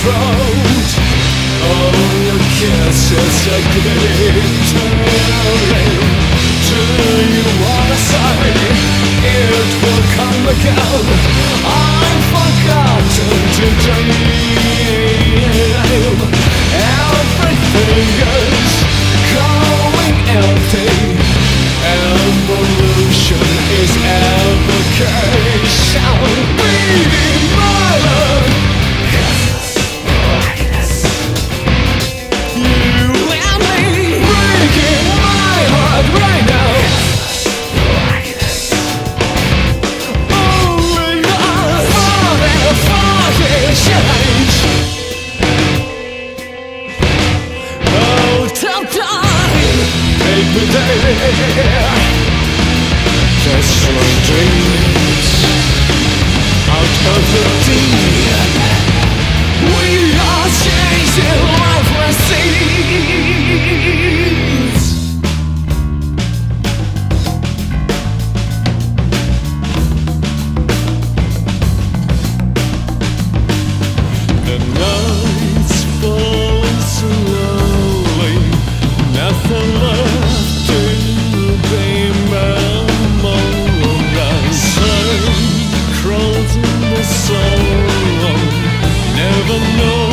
throat. Oh, your kisses are a great Do you wanna say it will come again? I'm forgotten today Everything every day. Just a dream. in the soul. Never know.